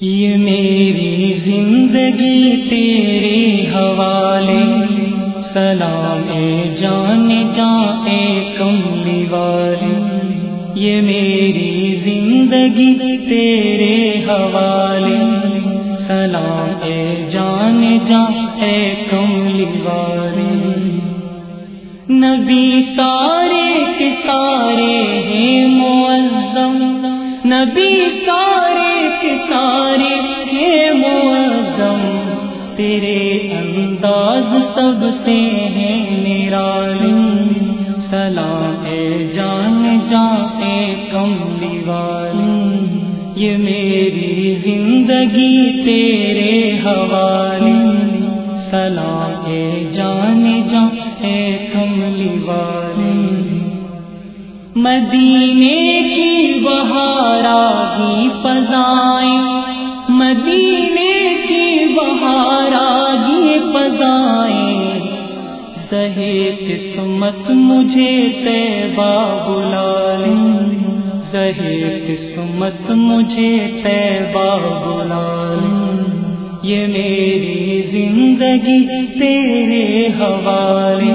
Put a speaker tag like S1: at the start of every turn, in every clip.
S1: یہ میری زندگی تیرے حوالے۔ سلام جان جان کملی والی یہ میری زندگی تیرے حوالے۔ سلام جان جان کملی والی نبی سارے کے سارے ہیں معظم۔ نبی سارے کے سارے تیرے انداز سب سے ہیں نرالی سلام اے جان جان اے کملی والی یہ میری زندگی تیرے حوالے۔ سلام اے جان جان اے کملی والی مدینے کی بہارا کی فضائیں۔ سہے قسمت مجھے تیبا بلا لیں سہے قسمت مجھے تیبا بلا لیں یہ میری زندگی تیرے حوالے۔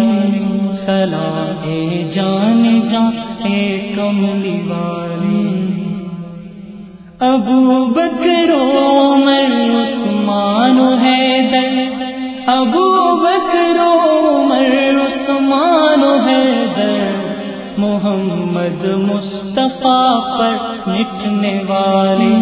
S1: سلام جان جان اے کملی والی ابو بکرو عمر عثمان حیدر۔ ابو بکرو حیدر محمد مصطفیٰ پر مٹنے والے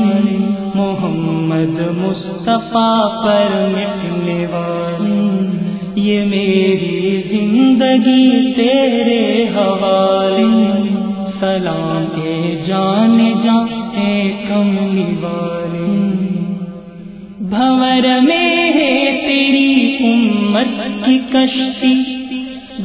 S1: محمد مصطفیٰ پر مٹنے والی۔ یہ میری زندگی تیرے حوالے، سلام اے جان جان اے کملی والے بھور میں ہے تیری امت کی کشتی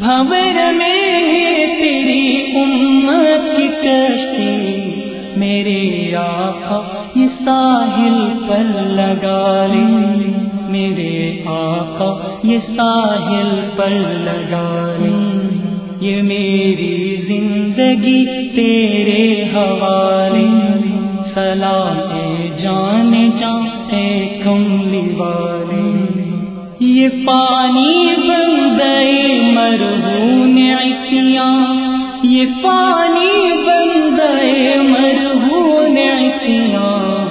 S1: بھور میں تیری امت کی کشتی میرے آقا یہ ساحل پر لگا لیں میرے آقا یہ ساحل پر لگا لیں یہ میری زندگی تیرے حوالے۔ سلام جان جان اے کملی والے۔ یہ پانی یہ پانی بن گئے مرہون عصیاں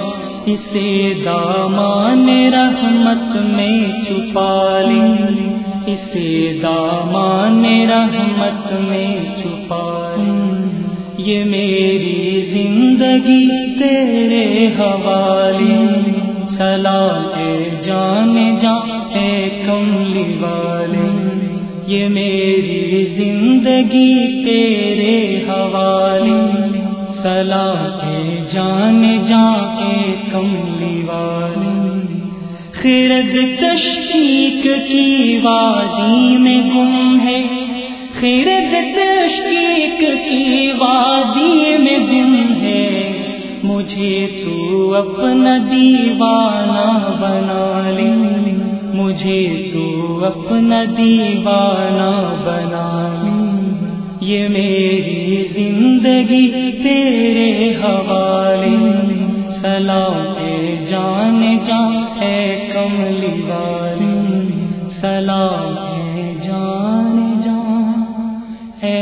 S1: اسے دامان رحمت میں چھپا لیں۔ اسے دامان رحمت میں چھپا لیں۔ یہ میری زندگی تیرے حوالے سلام جان جان اے کملی والے یہ میری زندگی تیرے حوالے سلام اے جان جان اے کملی والے خرد تشکیق کی وادی میں گم ہے، خرد تشکیق کی وادی میں گم ہے۔ مجھے تو اپنا دیوانہ بنا لے، مجھے تو اپنا دیوانہ بنا لے۔ یہ میری زندگی تیرے حوالے سلام اے جان جان اے کملی والی سلام اے جان جان اے